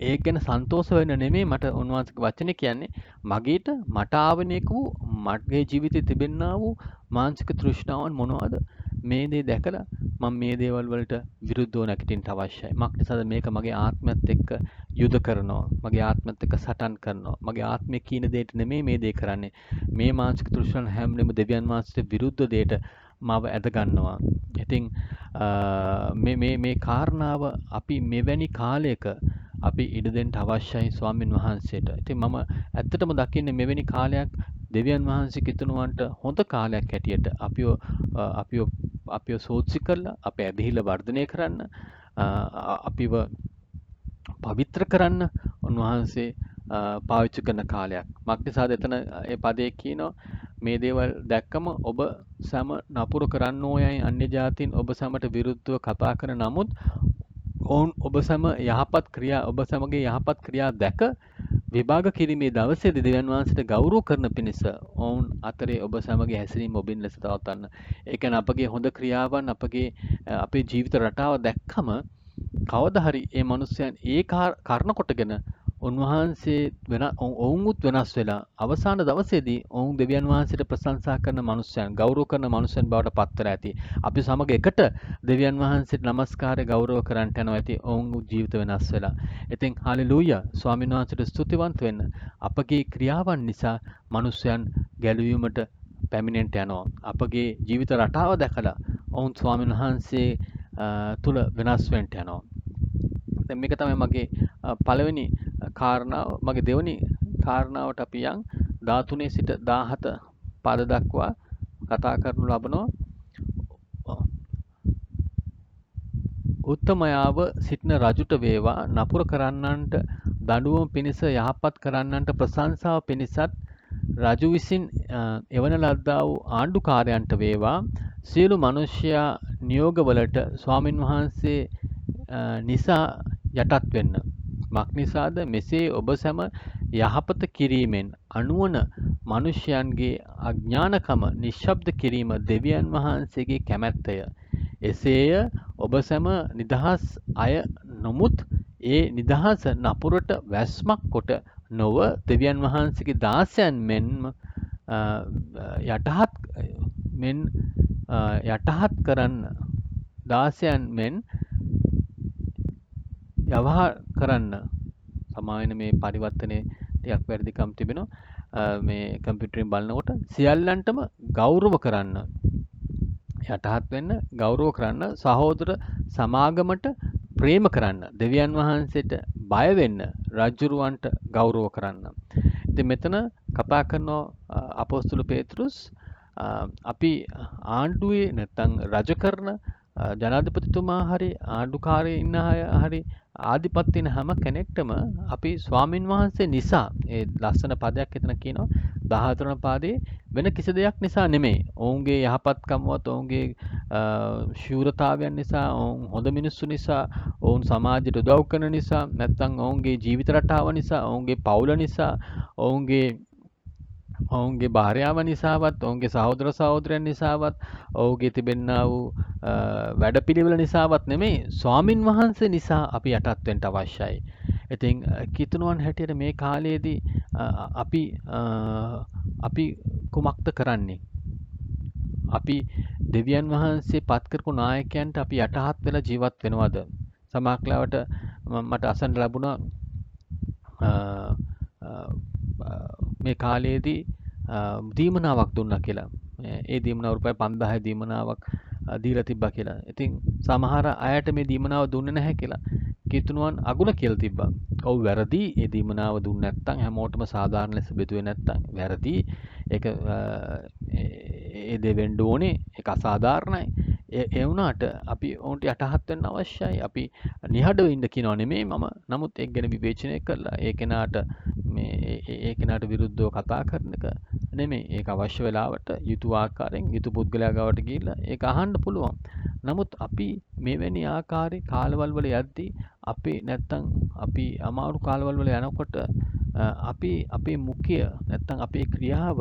ඒක ගැන සන්තෝෂ වෙන්න නෙමෙයි මට උන්වහන්සේගේ වචනේ කියන්නේ. මගේට මට ආවනේක වූ මගේ ජීවිතේ තිබෙන්නා වූ මානසික තෘෂ්ණාවන් මොනවද? මේ දේ දැකලා මම මේ දේවල් වලට විරුද්ධව නැගිටින්න අවශ්‍යයි. මක් නිසාද මේක මගේ ආත්මයත් එක්ක යුද කරනවා. මගේ ආත්මයත් එක්ක සටන් කරනවා. මගේ ආත්මය කියන දෙයට නෙමෙයි මේ දේ කරන්නේ. මේ මානසික තෘෂ්ණාවන් හැම වෙලෙම දෙවියන් වහන්සේට විරුද්ධ දෙයට මාව ඇද ගන්නවා. ඉතින් අ, මේ මේ මේ කාරණාව අපි මෙවැනි කාලයක අපි ඉඩ දෙන්න අවශ්‍යයි ස්වාමින් වහන්සේට. ඉතින් මම ඇත්තටම දකින්නේ මෙවැනි කාලයක් දෙවියන් වහන්සේ කිතුණුවන්ට හොඳ කාලයක් හැටියට අපිව අ, අපිව අපිව සෝත්සි කරලා අපේ ඇදහිල්ල වර්ධනය කරන්න අ, අ- අපිව පවිත්‍ර කරන්න උන්වහන්සේ අ, පාවිච්චි කරන කාලයක්. මක්නිසාද එතන ඒ පදේ කියනවා මේ දේවල් දැක්කම ඔබ සැම නපුරු කරන්න ඕයයි අන්‍ය ජාතීන් ඔබ සැමට විරුද්ධව කතා කරන නමුත් ඔවුන් ඔබ සැම යහපත් ක්‍රියා ඔබ සැමගේ යහපත් ක්‍රියා දැක විභාග කිරීමේ දවසේදී දෙවියන් වහන්සේට ගෞරව කරන පිණිස ඔවුන් අතරේ ඔබ සැමගේ හැසිරීම ඔබින් ලෙස තවතන්න. ඒ කියන්නේ අපගේ හොඳ ක්‍රියාවන් අපගේ අ, අපේ ජීවිත රටාව දැක්කම කවදා හරි මේ මිනිස්යන් ඒ කාර- කර්ණ කොටගෙන උන්වහන්සේ වෙන ඔවුන්- ඔවුන්වත් වෙනස් වෙලා අවසාන දවසේදී ඔවුන් දෙවියන් වහන්සේට ප්‍රශංසා කරන මනුස්සයන් ගෞරව කරන මනුස්සයන් බවට පත් වෙලා ඇති. අපි සමග එකට දෙවියන් වහන්සේට নমස්කාරය ගෞරව කරන්නට යනවා ඇති. ඔවුන්ගේ ජීවිත වෙනස් වෙලා. ඉතින් හාලෙලූයා ස්වාමීන් වහන්සේට ස්තුතිවන්ත වෙන්න. අපගේ ක්‍රියාවන් නිසා මනුස්සයන් ගැලවීමට පැමිණෙන්නට යනවා. අපගේ ජීවිත රටාව දැකලා ඔවුන් ස්වාමීන් වහන්සේ අ, තුල වෙනස් වෙන්න යනවා. දැන් මේක තමයි මගේ අ, පළවෙනි අ, කාරණාව. මගේ දෙවෙනි කාරණාවට අපි යන් 13 සිට 17 පද දක්වා කතා කරනු ලබනවා. උත්තමයාව සිටින රජුට වේවා නපුර කරන්නන්ට දඬුවම පිණිස යහපත් කරන්නන්ට ප්‍රශංසාව පිණිසත් රජු විසින් අ, එවන ලද්දා වූ ආණ්ඩුකාරයන්ට වේවා සියලු මිනිසයා නියෝගවලට ස්වාමින් වහන්සේ අ, නිසා යටත් වෙන්න. මක්නිසාද මෙසේ ඔබ සැම යහපත කිරීමෙන් අනුවන මිනිසයන්ගේ අඥානකම නිශ්ශබ්ද කිරීම දෙවියන් වහන්සේගේ කැමැත්තය. එසේය ඔබ සැම නිදහස් අය නොමුත් ඒ නිදහස නපුරට වැස්මක් කොට නොව දෙවියන් වහන්සේගේ දාසයන් මෙන්ම අ, යටහත් මෙන් අ, යටහත් කරන්න දාසයන් මෙන් යවහා කරන්න. සමායන මේ පරිවර්තනය ටිකක් වැරදිකම් තිබෙනවා. අ, මේ කම්පියුටරෙන් බලනකොට සියල්ලන්ටම ගෞරව කරන්න. යටහත් වෙන්න ගෞරව කරන්න සහෝදර සමාගමට ප්‍රේම කරන්න දෙවියන් වහන්සේට බය වෙන්න රජ්ජුරුවන්ට ගෞරව කරන්න. ඉතින් මෙතන කතා කරනවා අ, අපොස්තුල පේතෘස් අ, අපි ආණ්ඩුවේ නැත්තම් රජ කරන අ, ජනාධිපතිතුමා හරි ආණ්ඩුකාරයේ ඉන්න අය හරි ආධිපත්‍ය ඉන්න හැම කෙනෙක්ටම අපි ස්වාමින් වහන්සේ නිසා ඒ ලස්සන පදයක් එතන කියනවා 14 වන පාදයේ වෙන කිසි දෙයක් නිසා නෙමෙයි. ඔවුන්ගේ යහපත්කමවත් ඔවුන්ගේ අ, ශූරතාවයන් නිසා ඔවුන් හොඳ මිනිස්සු නිසා ඔවුන් සමාජයට උදව් කරන නිසා නැත්නම් ඔවුන්ගේ ජීවිත රටාව නිසා ඔවුන්ගේ පවුල නිසා ඔවුන්ගේ ඔවුන්ගේ භාර්යාව නිසාවත් ඔවුන්ගේ සහෝදර සහෝදරයන් නිසාවත් ඔවුන්ගේ තිබෙන්නා වූ අ, වැඩපිළිවෙල නිසාවත් නෙමෙයි ස්වාමින් වහන්සේ නිසා අපි යටත් වෙන්න අවශ්‍යයි. ඉතින් අ, කිතුණුවන් හැටියට මේ කාලයේදී අ, අපි අ, අපි කුමක්ද කරන්නේ? අපි දෙවියන් වහන්සේ පත් කරපු නායකයන්ට අපි යටහත් වෙලා ජීවත් වෙනවද? සමහරවිට මට අසන්න ලැබුණා අ, අ, මේ කාලයේදී දීමනාවක් දුන්නා කියලා. ඒ දීමනාව රුපියල් 5000 දීමනාවක් දීලා තිබ්බා කියලා. ඉතින් සමහර අයට මේ දීමනාව දුන්නේ නැහැ කියලා කිතුනුවන් අගුණ කියලා තිබ්බා. ඔව් වැරදි. ඒ දීමනාව දුන්නේ නැත්නම් හැමෝටම සාධාරණ ලෙස බෙදුවේ නැත්නම් වැරදි. ඒක ඒ දේ වෙන්න ඕනේ. ඒක අසාධාරණයි. ඒ වුණාට අපි ඔවුන්ට යටහත් වෙන්න අවශ්‍යයි. අපි නිහඬව ඉන්න කියනවා නෙමෙයි මම. නමුත් ඒක ගැන විවේචනය කරලා ඒ කෙනාට මේ ඒ කෙනාට විරුද්ධව කතා කරන එක නෙමෙයි. ඒක අවශ්‍ය වෙලාවට යුතු ආකාරයෙන් යුතු පුද්ගලයා ගාවට ගිහිල්ලා ඒක අහන්න පුළුවන්. නමුත් අපි මෙවැනි ආකාරයේ කාලවල් වල යද්දී අපි නැත්තම් අපි අමාරු කාලවල් වල යනකොට අපි අපේ මුඛය නැත්තම් අපේ ක්‍රියාව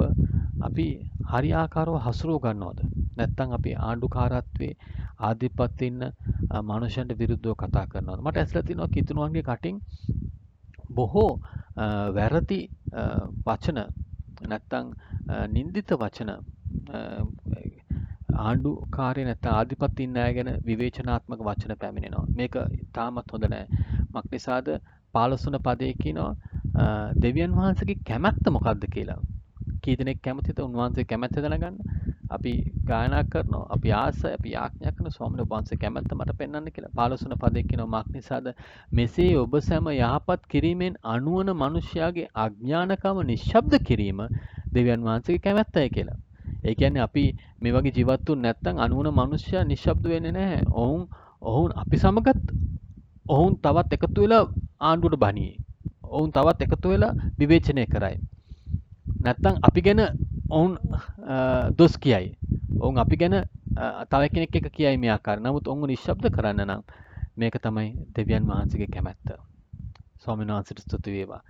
අපි හරියාකාරව හසුරුව ගන්නවද? නැත්තම් අපි ආණ්ඩුකාරත්වයේ ආධිපත්‍යයේ ඉන්න මනුෂ්‍යන්ට විරුද්ධව කතා කරනවද? මට ඇසලා තිනවා කිතුණුවන්ගේ කටින් බොහෝ වැරදි වචන නැත්තම් නින්දිත වචන ආණ්ඩුකාරය නැත්නම් ආධිපත්‍ය ඉන්න අය ගැන විවේචනාත්මක වචන පැමිණෙනවා. මේක තාමත් හොඳ නැහැ. මක් නිසාද 15 වන පදයේ කියනවා දෙවියන් වහන්සේගේ කැමැත්ත මොකක්ද කියලා. කී දෙනෙක් කැමතිද උන්වහන්සේ කැමැත්ත දැනගන්න? අපි ගායනා කරනවා, අපි ආසයි, අපි යාඥා කරන ස්වාමීන් වහන්සේ කැමැත්ත මට පෙන්වන්න කියලා. 15 වන පදයේ කියනවා මක් නිසාද මෙසේ ඔබ සැම යහපත් කිරීමෙන් අනුවන මිනිසයාගේ අඥානකම නිශ්ශබ්ද කිරීම දෙවියන් වහන්සේගේ කැමැත්තයි කියලා. ඒ කියන්නේ අපි මේ වගේ ජීවත් වුනේ නැත්නම් අනුවන මිනිස්සයා නිශ්ශබ්ද වෙන්නේ නැහැ. ඔවුන් ඔවුන් අපි සමගත් ඔවුන් තවත් එකතු වෙලා ආණ්ඩුවට බනියේ. ඔවුන් තවත් එකතු වෙලා විවේචනය කරයි. නැත්තම් අපි ගැන ඔවුන් දොස් කියයි. ඔවුන් අපි ගැන තව කෙනෙක් එක කියයි මේ ආකාර. නමුත් ඔවුන් නිශ්ශබ්ද කරන්න නම් මේක තමයි දෙවියන් වහන්සේගේ කැමැත්ත. ස්වාමීන් වහන්සේට ස්තුති වේවා.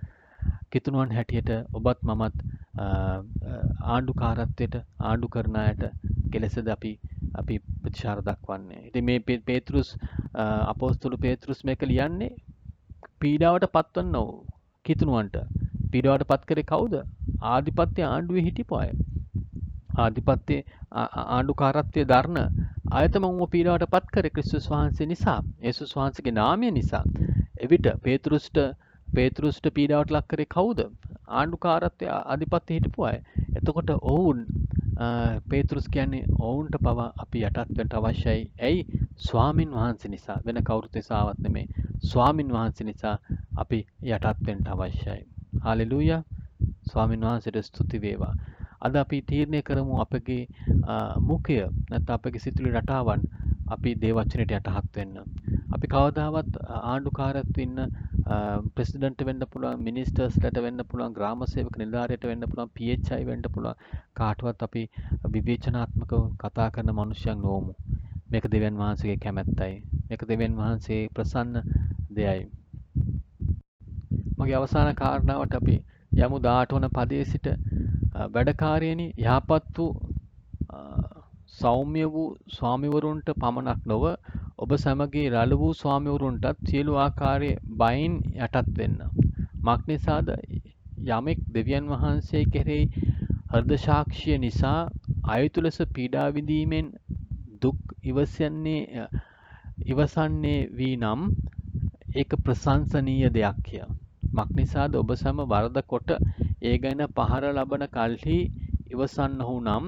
කිතුණුවන් හැටියට ඔබත් මමත් ආණ්ඩුකාරත්වයට ආණ්ඩු කරන අයට කෙලෙසද අපි අපි ප්‍රතිචාර දක්වන්නේ. ඉතින් මේ පේතෘස් අපෝස්තල පේතෘස් මේක ලියන්නේ පීඩාවට පත්වන්න ඕ කිතුණුවන්ට. පීඩාවට පත් කරේ කවුද? ආධිපත්‍ය ආණ්ඩුවේ හිටපු අය. ආධිපත්‍ය ආණ්ඩුකාරත්වයේ දරන අයතම උම පීඩාවට පත් කරේ ක්‍රිස්තුස් වහන්සේ නිසා. යේසුස් වහන්සේගේ නාමය නිසා. එවිට පේතෘස්ට පේතෘස්ට පීඩාවට ලක් කරේ කවුද? ආණ්ඩුකාරත්වය අධිපත්‍ය හිටපු අය. එතකොට ඔවුන් පේතෘස් කියන්නේ ඔවුන්ට පවා අපි යටත් වෙන්න අවශ්‍යයි. ඇයි? ස්වාමින් වහන්සේ නිසා වෙන කවුරුත් නිසාවත් නෙමෙයි. ස්වාමින් වහන්සේ නිසා අපි යටත් වෙන්න අවශ්‍යයි. හාලෙලූයා. ස්වාමින් වහන්සේට ස්තුති වේවා. අද අපි තීරණය කරමු අපගේ මුඛය නැත්නම් අපගේ සිතුවිලි රටාවන් අපි දේවචනයට යටහත් වෙන්න. අපි කවදාවත් ආණ්ඩුකාරත්ව ඉන්න ප්‍රෙසිඩන්ට් වෙන්න පුළුවන් මිනිස්ටර්ස්ලට වෙන්න පුළුවන් ග්‍රාම සේවක නිලධාරියට වෙන්න පුළුවන් PHI වෙන්න පුළුවන් කාටවත් අපි විවේචනාත්මකව කතා කරන මිනිසයන් නොවමු. මේක දෙවියන් වහන්සේගේ කැමැත්තයි. මේක දෙවියන් වහන්සේ ප්‍රසන්න දෙයයි. මගේ අවසාන කාරණාවට අපි යමු 18 වන පදයේ සිට වැඩකාරයනි යහපත් වූ සෞම්‍ය වූ ස්වාමිවරුන්ට පමණක් නොව ඔබ සැමගේ රළු වූ ස්වාමිවරුන්ටත් සියලු ආකාරයේ බයින් යටත් වෙන්න. මක්නිසාද යමෙක් දෙවියන් වහන්සේ කෙරෙහි හෘද සාක්ෂිය නිසා අයුතු ලෙස පීඩා විඳීමෙන් දුක් ඉවසන්නේ ඉවසන්නේ වී නම් ඒක ප්‍රශංසනීය දෙයක්ය. මක්නිසාද ඔබ සැම වරද කොට ඒ ගැන පහර ලබන කල්හි ඉවසන්නහු නම්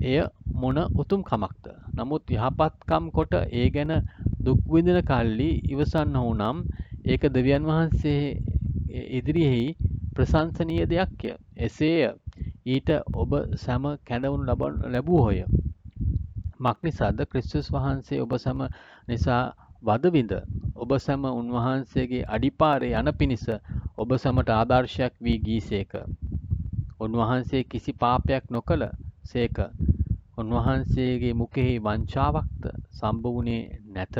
එය මොන උතුම් කමක්ද. නමුත් යහපත්කම් කොට ඒ ගැන දුක් විඳින කල්ලි ඉවසන්නහු නම් ඒක දෙවියන් වහන්සේ ඉදිරියෙහි ප්‍රශංසනීය දෙයක්ය. එසේය ඊට ඔබ සැම කැඳවනු ලැබූහොය. මක්නිසාද ක්‍රිස්තුස් වහන්සේ ඔබ සැම නිසා වදවිඳ ඔබ සැම උන්වහන්සේගේ අඩිපාරේ යන පිණිස ඔබ සැමට ආදර්ශයක් වී ගීසේක. උන්වහන්සේ කිසි පාපයක් නොකළ සේක. උන්වහන්සේගේ මුකෙහි වංචාවක්ද සම්භවුණේ නැත.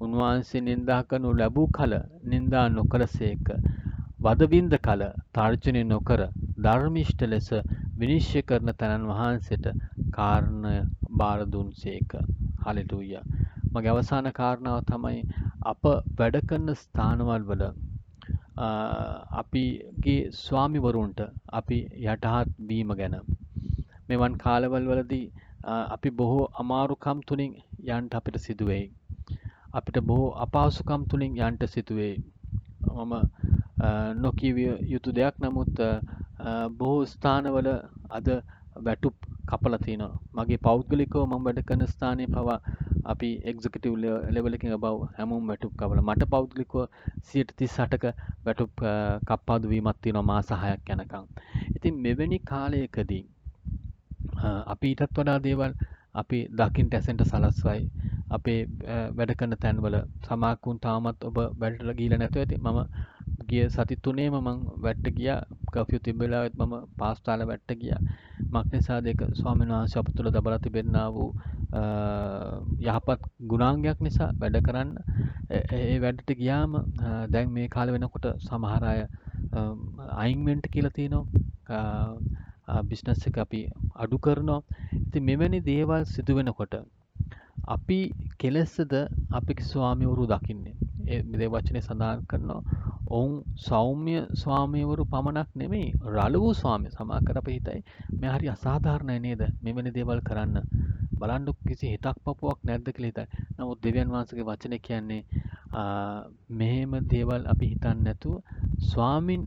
උන්වහන්සේ නින්දා කරනු ලැබූ කල නින්දා නොකළසේක. වදවින්ද කල තර්ජනය නොකර ධර්මිෂ්ඨ ලෙස විනිශ්චය කරන තැනන් වහන්සේට කාරණය බාර දුන්සේක. හලෙලූයා. මගේ අවසාන කාරණාව තමයි අප වැඩ කරන ස්ථානවල වල අපිගේ ස්වාමිවරුන්ට අපි යටහත් වීම ගැන මෙවන් කාලවල් වලදී අපි බොහෝ අමාරුකම් තුලින් යන්ට අපිට සිදුවෙයි. අපිට බොහෝ අපහසුකම් තුලින් යන්ට සිදුවෙයි. මම නොකිය යුතු දෙයක් නමුත් බොහෝ ස්ථානවල අද වැටුප් කපලා තියෙනවා. මගේ පෞද්ගලිකව මම වැඩ කරන ස්ථානයේ පවා අපි එක්සිකියුටිව් ලෙවල් එකකින් above හැමෝම වැටුප් කපලා මට පෞද්ගලිකව 138ක වැටුප් කප්පාදු වීමක් තියෙනවා මාස 6ක් යනකම්. ඉතින් මෙවැනි කාලයකදී අපි ඊටත් වඩා දේවල් අපි දකින්ට ඇසෙන්ට සලස්වයි අපේ වැඩ කරන තැන්වල සමාකුන් තාමත් ඔබ වැඩට ගීල නැතුව ඇති මම ගිය සති තුනේම මං වැට්ට ගිය. කෆියු තිබෙලාත් මම පාස්ථාල වැට්ට ගිය. මක් නිසා දෙක ස්වාමීන් වහන්සේ අප තුළ දබල තිබෙන්නා වූ යහපත් ගුණාංගයක් නිසා වැඩ කරන්න. ඒ වැඩට ගියාම දැන් මේ කාල වෙනකොට සමහර අය අයින්වෙන්ට් කියලා තියෙනවා. බිස්නස් එක අපි අඩු කරනවා. ඉතින් මෙවැනි දේවල් සිදුවෙනකොට අපි කෙලෙසද අපි ස්වාමිවරු දකින්නේ ඒ වචනය සඳහන් කරනවා ඔවුන් සෞම්‍ය ස්වාමීවරු පමණක් නෙමෙයි රළු වූ ස්වාමි සමාකර අප හිතයි මේ හරි අසාධාරණයි නේද මෙවැනි දේවල් කරන්න බලන්න කිසි හිතක් පපුවක් නැද්ද කියලා හිතයි. නමුත් දෙවියන් වහන්සේගේ වචනේ කියන්නේ මෙහෙම දේවල් අපි හිතන්නේ නැතුව ස්වාමින්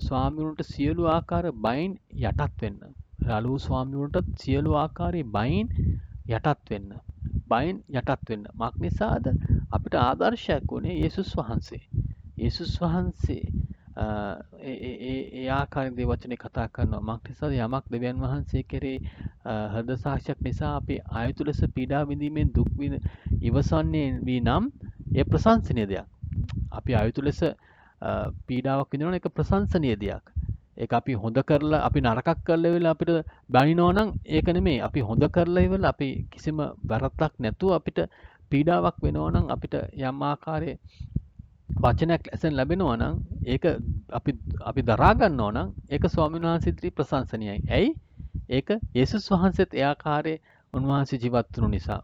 ස්වාමිනුන්ට සියලු ආකාර බයින් යටත් වෙන්න. රළු ස්වාමිනුන්ට සියලු ආකාරයේ බයින් යටත් වෙන්න. බයින් යටත් වෙන්න. මක් නිසාද අපිට ආදර්ශයක් වුණේ යේසුස් වහන්සේ. යේසුස් වහන්සේ ඒ ආකාරයෙන් දේ වචනේ කතා කරනවා. මක් නිසාද යමක් දෙවියන් වහන්සේ කෙරේ හෘද සාක්ෂියක් නිසා අපි ආයතු ලෙස පීඩා විඳීමෙන් දුක් ඉවසන්නේ වී නම් ඒ ප්‍රශංසනීය දෙයක්. අපි ආයතු ලෙස පීඩාවක් විඳිනවා ඒක ප්‍රශංසනීය දෙයක්. ඒක අපි හොඳ කරලා අපි නරකක් කරලා ඉවරලා අපිට බනිනවා නම් ඒක නෙමෙයි. අපි හොඳ කරලා ඉවරලා අපි කිසිම වැරද්දක් නැතුව අපිට පීඩාවක් වෙනවා නම් අපිට යම් ආකාරයේ වචනයක් ඇසෙන් ලැබෙනවා නම් ඒක අපි අපි දරා ගන්නවා නම් ඒක ස්වාමීන් වහන්සේ ඉදිරි ප්‍රශංසනීයයි. ඇයි? ඒක යේසුස් වහන්සේත් ඒ ආකාරයේ උන්වහන්සේ ජීවත් වුණු නිසා.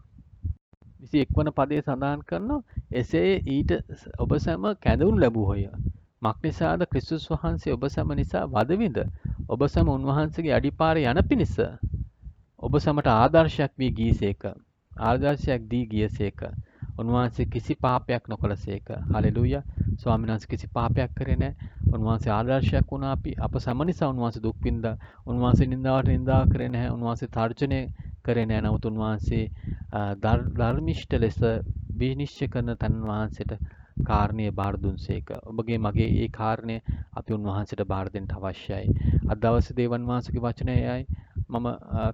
21 වන පදයේ සඳහන් කරනවා එසේ ඊට ඔබ සැම කැඳවුණු ලැබුවෝය. මක් නිසාද ක්‍රිස්තුස් වහන්සේ ඔබ සැම නිසා වදවිඳ ඔබ සැම උන්වහන්සේගේ අඩිපාරේ යන පිණිස ඔබ සැමට ආදර්ශයක් වී ගියසේක. ආදර්ශයක් දී ගියසේක. උන්වහන්සේ කිසි පාපයක් නොකළසේක. හලෙලූයා. ස්වාමීන් වහන්සේ කිසි පාපයක් කරේ නැහැ. උන්වහන්සේ ආදර්ශයක් වුණා අපි අප සැම නිසා උන්වහන්සේ දුක් විඳා. උන්වහන්සේ නින්දාවට නින්දා කරේ නැහැ. උන්වහන්සේ තර්ජනය කරේ නැහැ. නමුත් උන්වහන්සේ ධර්මිෂ්ඨ ලෙස විනිශ්චය කරන තන් වහන්සේට කාරණය බාර දුන්සේක. ඔබගේ මගේ ඒ කාරණය අපි උන්වහන්සේට බාර දෙන්න අවශ්‍යයි. අද දවසේ දේවන් වහන්සේගේ වචනයයි මම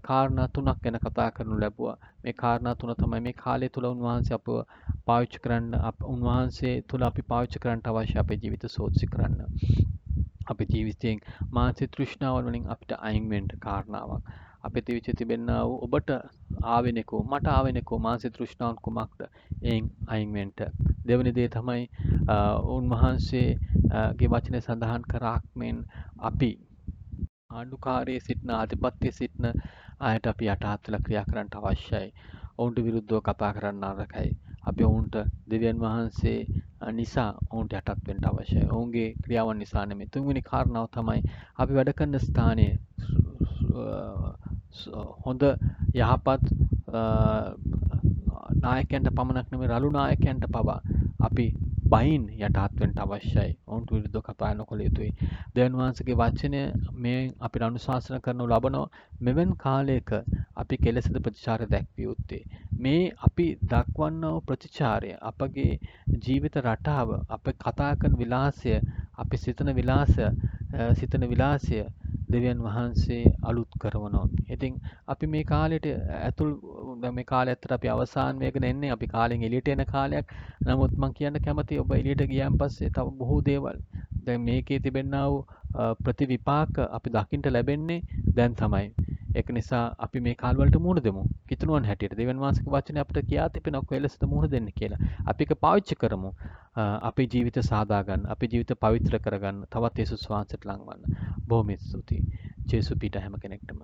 කාරණා තුනක් ගැන කතා කරනු ලැබුවා. මේ කාරණා තුන තමයි මේ කාලය තුල උන්වහන්සේ අපව පාවිච්චි කරන්න උන්වහන්සේ තුල අපි පාවිච්චි කරන්න අවශ්‍ය අපේ ජීවිත සෝත්සි කරන්න. අපේ ජීවිතයෙන් මානසික තෘෂ්ණාවල් වලින් අපිට අයින් වෙන්න කාරණාවක්. අපේ තිවිච්ච තිබෙන්නා වූ ඔබට ආවෙනකෝ මට ආවෙනකෝ මානසික තෘෂ්ණාවන් කුමක්ද? එයින් අයින් වෙන්න. දෙවෙනි දේ තමයි උන්වහන්සේගේ වචනේ සඳහන් කරාක් මෙන් අපි ආණ්ඩුකාරයේ සිටින ආධිපත්‍යයේ සිටින අයට අපි යටහත් වෙලා ක්‍රියා කරන්න අවශ්‍යයි. ඔවුන්ට විරුද්ධව කතා කරන්න නරකයි. අපි ඔවුන්ට දෙවියන් වහන්සේ නිසා ඔවුන්ට යටත් වෙන්න අවශ්‍යයි. ඔවුන්ගේ ක්‍රියාවන් නිසා නෙමෙයි. තුන්වෙනි කාරණාව තමයි අපි වැඩ කරන ස්ථානයේ හොඳ යහපත් නායකයන්ට පමණක් නෙමෙයි රළු නායකයන්ට පවා අපි බයින් යටහත් වෙන්න අවශ්‍යයි. ඔවුන්ට විරුද්ධව කතා නොකළ යුතුයි. දෙවියන් වහන්සේගේ වචනය මේ අපිට අනුශාසන කරනු ලබනවා. මෙවන් කාලයක අපි කෙලෙසද ප්‍රතිචාර දැක්විය යුත්තේ. මේ අපි දක්වන්නව ප්‍රතිචාරය අපගේ ජීවිත රටාව අප කතා කරන විලාසය අපි සිතන විලාසය සිතන විලාසය දෙවියන් වහන්සේ අලුත් කරනවා. ඉතින් අපි මේ කාලෙට ඇතුල් මේ කාලේ ඇත්තට අපි අවසාන වේගන එන්නේ අපි කාලෙන් එළියට එන කාලයක්. නමුත් මම කියන්න කැමතියි ඔබ එළියට ගියන් පස්සේ තව බොහෝ දේවල් දැන් මේකේ තිබෙනා වූ ප්‍රතිවිපාක අපි දකින්න ලැබෙන්නේ දැන් තමයි. ඒක නිසා අපි මේ කාලවලට මුහුණ දෙමු. කිතුණුවන් හැටියට දෙවියන් වහන්සේගේ වචනේ අපිට කියා තිබෙනවා කොහෙලසද මුහුණ දෙන්න කියලා. අපි ඒක පාවිච්චි කරමු. අපේ ජීවිත සාදා ගන්න, අපේ ජීවිත පවිත්‍ර කරගන්න, තවත් යේසුස් වහන්සේට ලංවන්න. බොහොම ස්තුතියි. ජේසු පිට හැම කෙනෙක්ටම